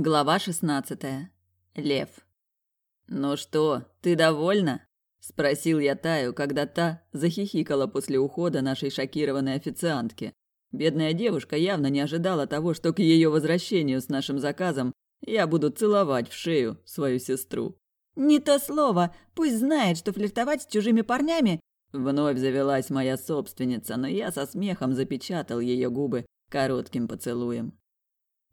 Глава шестнадцатая. Лев. «Ну что, ты довольна?» – спросил я Таю, когда та захихикала после ухода нашей шокированной официантки. Бедная девушка явно не ожидала того, что к ее возвращению с нашим заказом я буду целовать в шею свою сестру. «Не то слово. Пусть знает, что флиртовать с чужими парнями...» Вновь завелась моя собственница, но я со смехом запечатал ее губы коротким поцелуем.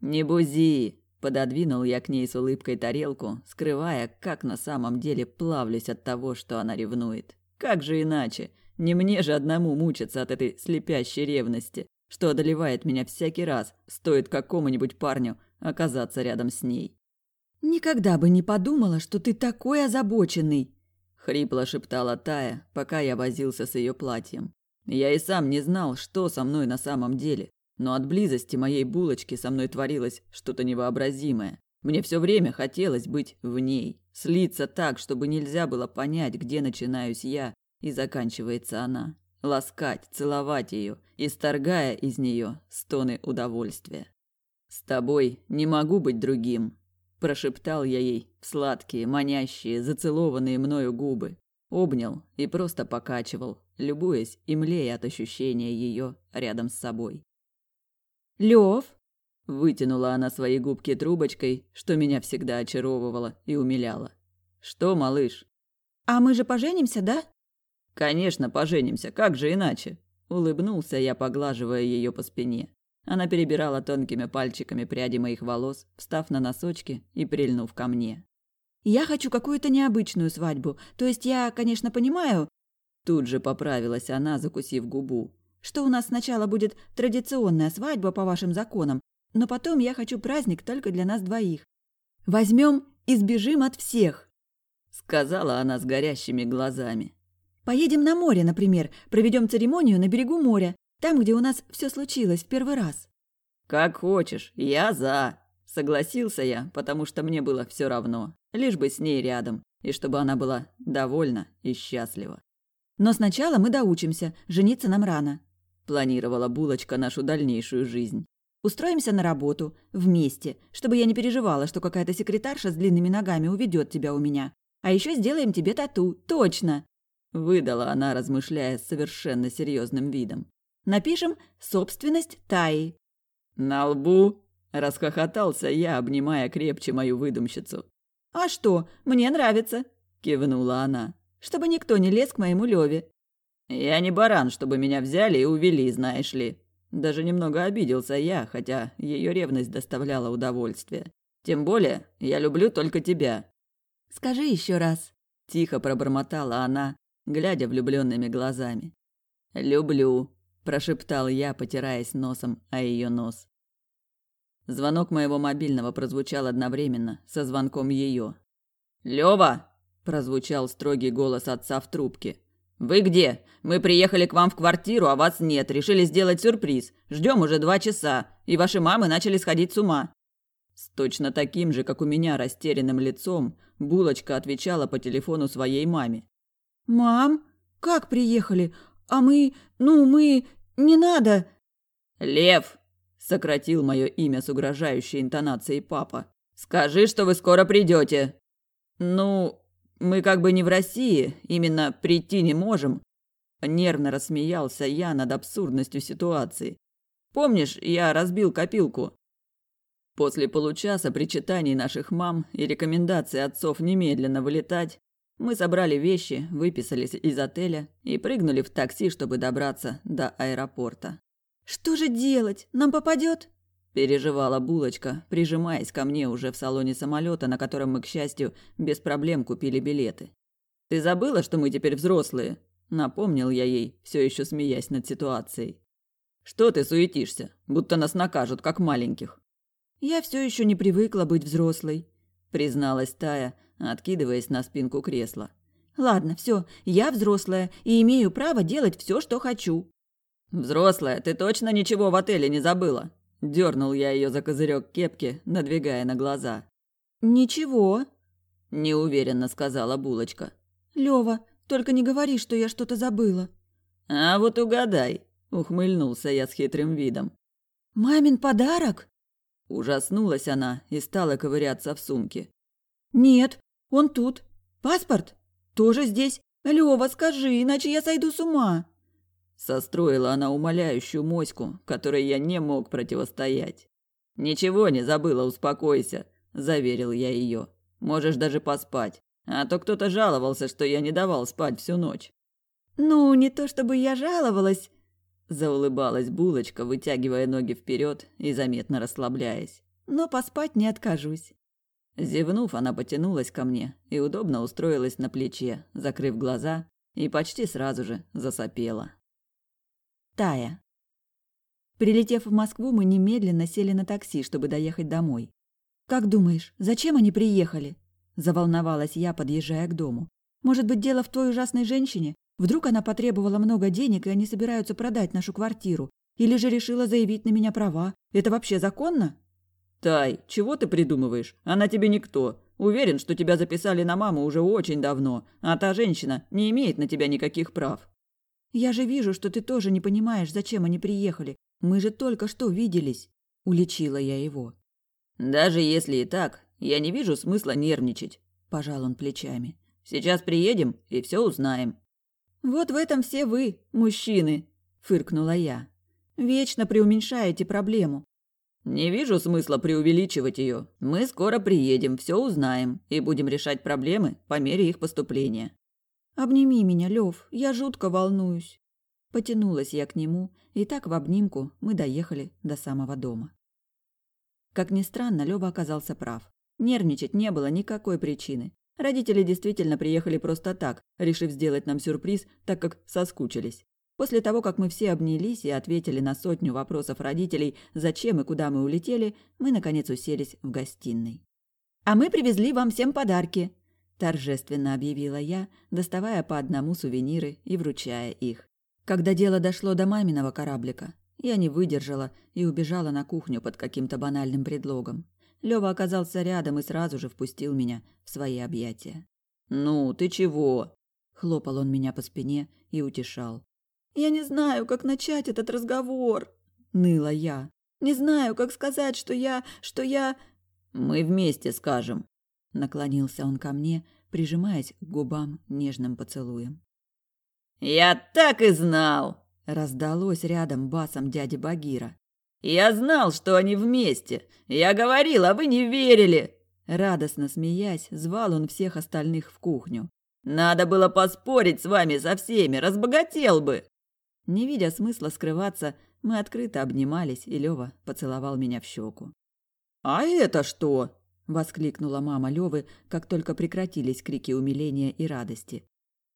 «Не бузи!» – пододвинул я к ней с улыбкой тарелку, скрывая, как на самом деле плавлюсь от того, что она ревнует. Как же иначе? Не мне же одному мучиться от этой слепящей ревности что одолевает меня всякий раз, стоит какому-нибудь парню оказаться рядом с ней. «Никогда бы не подумала, что ты такой озабоченный!» – хрипло шептала Тая, пока я возился с ее платьем. Я и сам не знал, что со мной на самом деле, но от близости моей булочки со мной творилось что-то невообразимое. Мне все время хотелось быть в ней, слиться так, чтобы нельзя было понять, где начинаюсь я и заканчивается она ласкать, целовать ее, исторгая из нее стоны удовольствия. «С тобой не могу быть другим», – прошептал я ей в сладкие, манящие, зацелованные мною губы. Обнял и просто покачивал, любуясь и млея от ощущения ее рядом с собой. «Лев?» – вытянула она свои губки трубочкой, что меня всегда очаровывало и умиляло. «Что, малыш?» «А мы же поженимся, да?» Конечно, поженимся, как же иначе? Улыбнулся я, поглаживая ее по спине. Она перебирала тонкими пальчиками пряди моих волос, встав на носочки и прильнув ко мне. «Я хочу какую-то необычную свадьбу. То есть я, конечно, понимаю...» Тут же поправилась она, закусив губу. «Что у нас сначала будет традиционная свадьба по вашим законам, но потом я хочу праздник только для нас двоих. Возьмем и сбежим от всех!» Сказала она с горящими глазами. Поедем на море, например, проведем церемонию на берегу моря, там, где у нас все случилось в первый раз. Как хочешь, я за. Согласился я, потому что мне было все равно, лишь бы с ней рядом, и чтобы она была довольна и счастлива. Но сначала мы доучимся, жениться нам рано. Планировала булочка нашу дальнейшую жизнь. Устроимся на работу, вместе, чтобы я не переживала, что какая-то секретарша с длинными ногами уведет тебя у меня. А еще сделаем тебе тату, точно. Выдала она, размышляя с совершенно серьезным видом. «Напишем «собственность Таи». «На лбу?» – расхохотался я, обнимая крепче мою выдумщицу. «А что, мне нравится», – кивнула она, – «чтобы никто не лез к моему Леве». «Я не баран, чтобы меня взяли и увели, знаешь ли». Даже немного обиделся я, хотя ее ревность доставляла удовольствие. Тем более, я люблю только тебя. «Скажи еще раз», – тихо пробормотала она, глядя влюбленными глазами. «Люблю», – прошептал я, потираясь носом о ее нос. Звонок моего мобильного прозвучал одновременно со звонком ее. «Лёва!» – прозвучал строгий голос отца в трубке. «Вы где? Мы приехали к вам в квартиру, а вас нет. Решили сделать сюрприз. Ждем уже два часа, и ваши мамы начали сходить с ума». С точно таким же, как у меня, растерянным лицом, Булочка отвечала по телефону своей маме. «Мам, как приехали? А мы... Ну, мы... Не надо...» «Лев!» – сократил мое имя с угрожающей интонацией папа. «Скажи, что вы скоро придете!» «Ну, мы как бы не в России, именно прийти не можем». Нервно рассмеялся я над абсурдностью ситуации. «Помнишь, я разбил копилку?» После получаса причитаний наших мам и рекомендаций отцов немедленно вылетать, мы собрали вещи, выписались из отеля и прыгнули в такси, чтобы добраться до аэропорта. «Что же делать? Нам попадет?» Переживала булочка, прижимаясь ко мне уже в салоне самолета, на котором мы, к счастью, без проблем купили билеты. «Ты забыла, что мы теперь взрослые?» Напомнил я ей, все еще смеясь над ситуацией. «Что ты суетишься? Будто нас накажут, как маленьких». «Я все еще не привыкла быть взрослой», призналась Тая, откидываясь на спинку кресла. Ладно, все, я взрослая и имею право делать все, что хочу. Взрослая, ты точно ничего в отеле не забыла? Дернул я ее за козырек кепки, надвигая на глаза. Ничего, неуверенно сказала булочка. Лева, только не говори, что я что-то забыла. А вот угадай, ухмыльнулся я с хитрым видом. Мамин подарок? Ужаснулась она и стала ковыряться в сумке. «Нет, он тут. Паспорт? Тоже здесь. Лёва, скажи, иначе я сойду с ума!» Состроила она умоляющую моську, которой я не мог противостоять. «Ничего не забыла, успокойся», – заверил я ее. «Можешь даже поспать. А то кто-то жаловался, что я не давал спать всю ночь». «Ну, не то чтобы я жаловалась», – заулыбалась булочка, вытягивая ноги вперед и заметно расслабляясь. «Но поспать не откажусь». Зевнув, она потянулась ко мне и удобно устроилась на плече, закрыв глаза, и почти сразу же засопела. Тая. Прилетев в Москву, мы немедленно сели на такси, чтобы доехать домой. «Как думаешь, зачем они приехали?» – заволновалась я, подъезжая к дому. «Может быть, дело в той ужасной женщине? Вдруг она потребовала много денег, и они собираются продать нашу квартиру? Или же решила заявить на меня права? Это вообще законно?» «Тай, чего ты придумываешь? Она тебе никто. Уверен, что тебя записали на маму уже очень давно, а та женщина не имеет на тебя никаких прав». «Я же вижу, что ты тоже не понимаешь, зачем они приехали. Мы же только что виделись», – уличила я его. «Даже если и так, я не вижу смысла нервничать», – пожал он плечами. «Сейчас приедем и все узнаем». «Вот в этом все вы, мужчины», – фыркнула я. «Вечно преуменьшаете проблему. «Не вижу смысла преувеличивать ее. Мы скоро приедем, все узнаем и будем решать проблемы по мере их поступления». «Обними меня, Лев, я жутко волнуюсь». Потянулась я к нему, и так в обнимку мы доехали до самого дома. Как ни странно, Лёва оказался прав. Нервничать не было никакой причины. Родители действительно приехали просто так, решив сделать нам сюрприз, так как соскучились. После того, как мы все обнялись и ответили на сотню вопросов родителей, зачем и куда мы улетели, мы, наконец, уселись в гостиной. «А мы привезли вам всем подарки», торжественно объявила я, доставая по одному сувениры и вручая их. Когда дело дошло до маминого кораблика, я не выдержала и убежала на кухню под каким-то банальным предлогом. Лёва оказался рядом и сразу же впустил меня в свои объятия. «Ну, ты чего?» Хлопал он меня по спине и утешал. «Я не знаю, как начать этот разговор», — ныла я. «Не знаю, как сказать, что я... что я...» «Мы вместе скажем», Наклонился он ко мне, прижимаясь к губам нежным поцелуем. «Я так и знал!» – раздалось рядом басом дяди Багира. «Я знал, что они вместе! Я говорил, а вы не верили!» Радостно смеясь, звал он всех остальных в кухню. «Надо было поспорить с вами со всеми, разбогател бы!» Не видя смысла скрываться, мы открыто обнимались, и Лёва поцеловал меня в щеку. «А это что?» Воскликнула мама Лёвы, как только прекратились крики умиления и радости.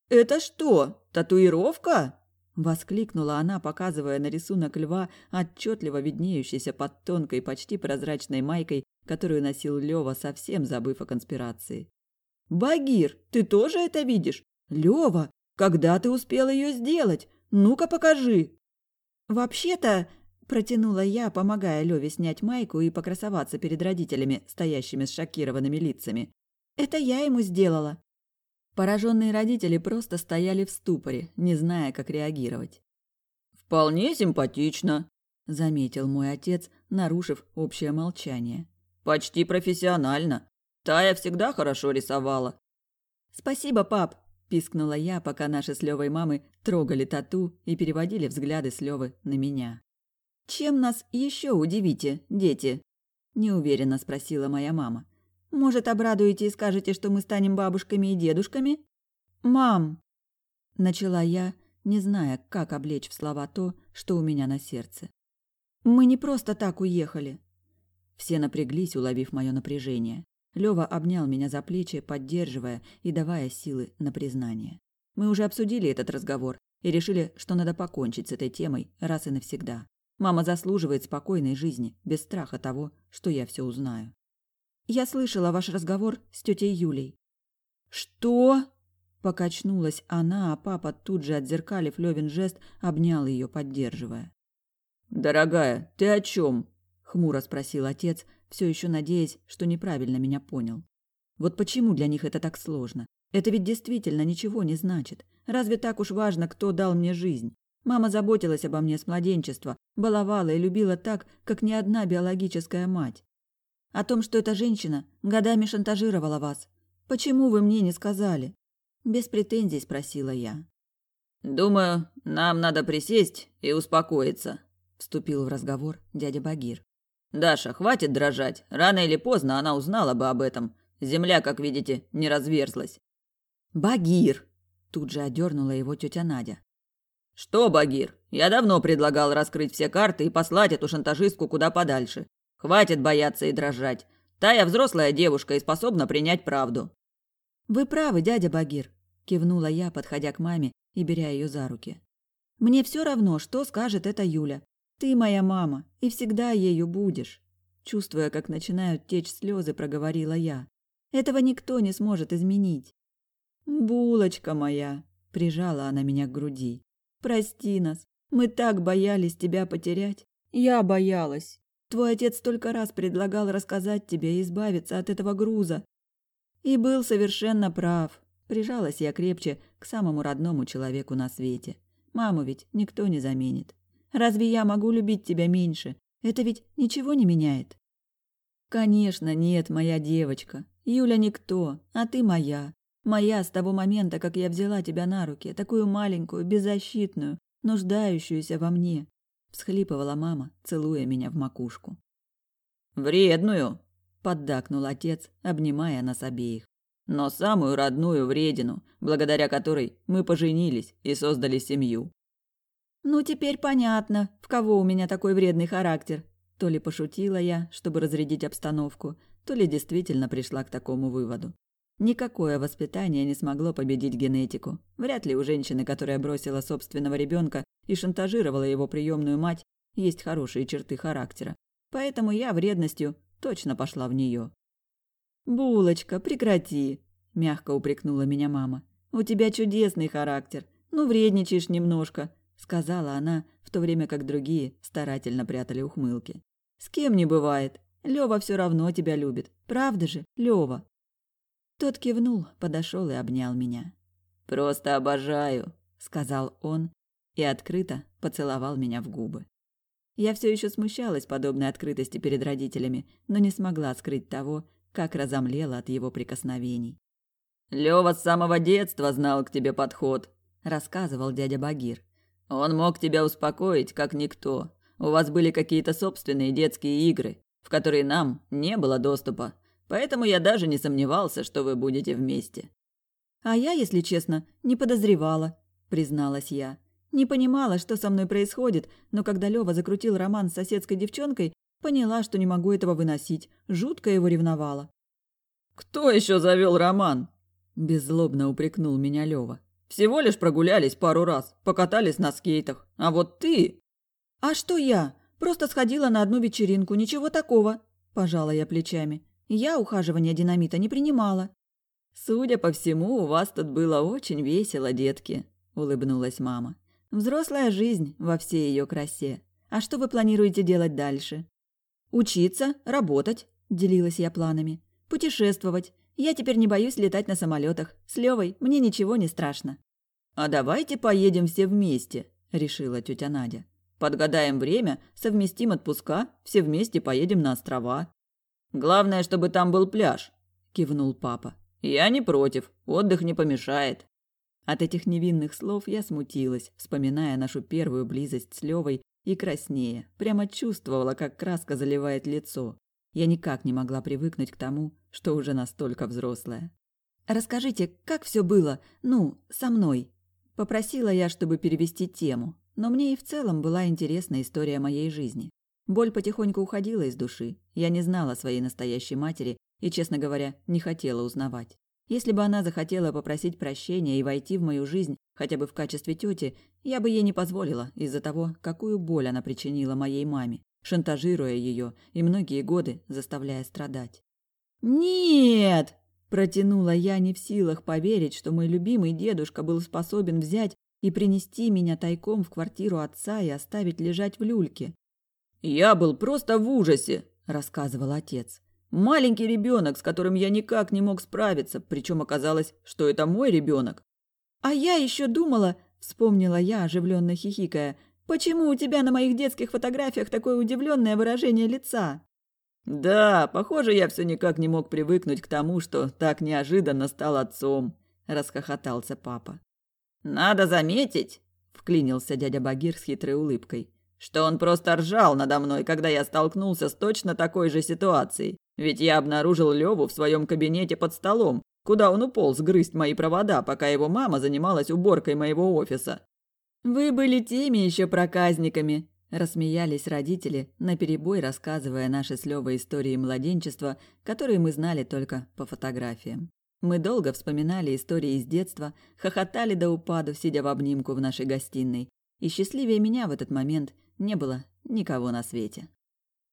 Это что, татуировка? воскликнула она, показывая на рисунок льва, отчетливо виднеющийся под тонкой, почти прозрачной майкой, которую носил Лёва, совсем забыв о конспирации. Багир, ты тоже это видишь? Лёва, когда ты успел её сделать? Ну-ка покажи. Вообще-то, Протянула я, помогая Леве снять майку и покрасоваться перед родителями, стоящими с шокированными лицами. «Это я ему сделала!» Пораженные родители просто стояли в ступоре, не зная, как реагировать. «Вполне симпатично», – заметил мой отец, нарушив общее молчание. «Почти профессионально. Тая всегда хорошо рисовала». «Спасибо, пап», – пискнула я, пока наши с Левой мамы трогали тату и переводили взгляды с Левы на меня. «Чем нас еще удивите, дети?» – неуверенно спросила моя мама. «Может, обрадуете и скажете, что мы станем бабушками и дедушками?» «Мам!» – начала я, не зная, как облечь в слова то, что у меня на сердце. «Мы не просто так уехали». Все напряглись, уловив мое напряжение. Лёва обнял меня за плечи, поддерживая и давая силы на признание. Мы уже обсудили этот разговор и решили, что надо покончить с этой темой раз и навсегда. Мама заслуживает спокойной жизни, без страха того, что я все узнаю. Я слышала ваш разговор с тетей Юлей. Что? Покачнулась она, а папа, тут же отзеркалив Левин жест, обнял ее, поддерживая. «Дорогая, ты о чем? хмуро спросил отец, все еще надеясь, что неправильно меня понял. Вот почему для них это так сложно? Это ведь действительно ничего не значит. Разве так уж важно, кто дал мне жизнь? Мама заботилась обо мне с младенчества, баловала и любила так, как ни одна биологическая мать. О том, что эта женщина годами шантажировала вас. Почему вы мне не сказали? Без претензий спросила я. Думаю, нам надо присесть и успокоиться, вступил в разговор дядя Багир. Даша, хватит дрожать. Рано или поздно она узнала бы об этом. Земля, как видите, не разверзлась. Багир, тут же одернула его тетя Надя. Что, Багир? Я давно предлагал раскрыть все карты и послать эту шантажистку куда подальше. Хватит бояться и дрожать. Тая взрослая девушка и способна принять правду. Вы правы, дядя Багир, кивнула я, подходя к маме и беря ее за руки. Мне все равно, что скажет эта Юля. Ты моя мама, и всегда ею будешь. Чувствуя, как начинают течь слезы, проговорила я. Этого никто не сможет изменить. Булочка моя, прижала она меня к груди. Прости нас. Мы так боялись тебя потерять. Я боялась. Твой отец столько раз предлагал рассказать тебе и избавиться от этого груза. И был совершенно прав. Прижалась я крепче к самому родному человеку на свете. Маму ведь никто не заменит. Разве я могу любить тебя меньше? Это ведь ничего не меняет. Конечно, нет, моя девочка. Юля никто, а ты моя. Моя с того момента, как я взяла тебя на руки, такую маленькую, беззащитную, нуждающуюся во мне, всхлипывала мама, целуя меня в макушку. Вредную, поддакнул отец, обнимая нас обеих. Но самую родную вредину, благодаря которой мы поженились и создали семью. Ну теперь понятно, в кого у меня такой вредный характер. То ли пошутила я, чтобы разрядить обстановку, то ли действительно пришла к такому выводу. Никакое воспитание не смогло победить генетику. Вряд ли у женщины, которая бросила собственного ребенка и шантажировала его приемную мать, есть хорошие черты характера. Поэтому я вредностью точно пошла в нее. «Булочка, прекрати!» – мягко упрекнула меня мама. «У тебя чудесный характер. Ну, вредничаешь немножко», – сказала она, в то время как другие старательно прятали ухмылки. «С кем не бывает. Лёва все равно тебя любит. Правда же, Лёва?» Тот кивнул, подошел и обнял меня. «Просто обожаю», — сказал он и открыто поцеловал меня в губы. Я все еще смущалась подобной открытости перед родителями, но не смогла скрыть того, как разомлела от его прикосновений. «Лёва с самого детства знал к тебе подход», — рассказывал дядя Багир. «Он мог тебя успокоить, как никто. У вас были какие-то собственные детские игры, в которые нам не было доступа. Поэтому я даже не сомневался, что вы будете вместе. А я, если честно, не подозревала, призналась я. Не понимала, что со мной происходит, но когда Лёва закрутил роман с соседской девчонкой, поняла, что не могу этого выносить. Жутко его ревновала. Кто еще завел роман? беззлобно упрекнул меня Лёва. Всего лишь прогулялись пару раз, покатались на скейтах. А вот ты? А что я? Просто сходила на одну вечеринку, ничего такого, пожала я плечами. Я ухаживания динамита не принимала. Судя по всему, у вас тут было очень весело, детки, улыбнулась мама. Взрослая жизнь во всей ее красе. А что вы планируете делать дальше? Учиться, работать, делилась я планами. Путешествовать. Я теперь не боюсь летать на самолетах. С Левой мне ничего не страшно. А давайте поедем все вместе, решила тетя Надя. Подгадаем время, совместим отпуска, все вместе поедем на острова. Главное, чтобы там был пляж, кивнул папа. Я не против, отдых не помешает. От этих невинных слов я смутилась, вспоминая нашу первую близость с Левой и краснее. Прямо чувствовала, как краска заливает лицо. Я никак не могла привыкнуть к тому, что уже настолько взрослая. «Расскажите, как все было? Ну, со мной?» Попросила я, чтобы перевести тему, но мне и в целом была интересна история моей жизни. Боль потихоньку уходила из души. Я не знала своей настоящей матери и, честно говоря, не хотела узнавать. Если бы она захотела попросить прощения и войти в мою жизнь хотя бы в качестве тети, я бы ей не позволила из-за того, какую боль она причинила моей маме, шантажируя ее и многие годы заставляя страдать. «Нет!» – протянула я не в силах поверить, что мой любимый дедушка был способен взять и принести меня тайком в квартиру отца и оставить лежать в люльке. «Я был просто в ужасе», – рассказывал отец. «Маленький ребенок, с которым я никак не мог справиться, причем оказалось, что это мой ребенок». «А я еще думала, Вспомнила я, оживленно хихикая. «Почему у тебя на моих детских фотографиях такое удивленное выражение лица?» «Да, похоже, я все никак не мог привыкнуть к тому, что так неожиданно стал отцом», – расхохотался папа. «Надо заметить», – вклинился дядя Багир с хитрой улыбкой, «что он просто ржал надо мной, когда я столкнулся с точно такой же ситуацией. Ведь я обнаружил Леву в своем кабинете под столом, куда он уполз грызть мои провода, пока его мама занималась уборкой моего офиса». «Вы были теми еще проказниками», Рассмеялись родители, наперебой рассказывая наши с Лёвой истории младенчества, которые мы знали только по фотографиям. Мы долго вспоминали истории из детства, хохотали до упаду, сидя в обнимку в нашей гостиной. И счастливее меня в этот момент не было никого на свете.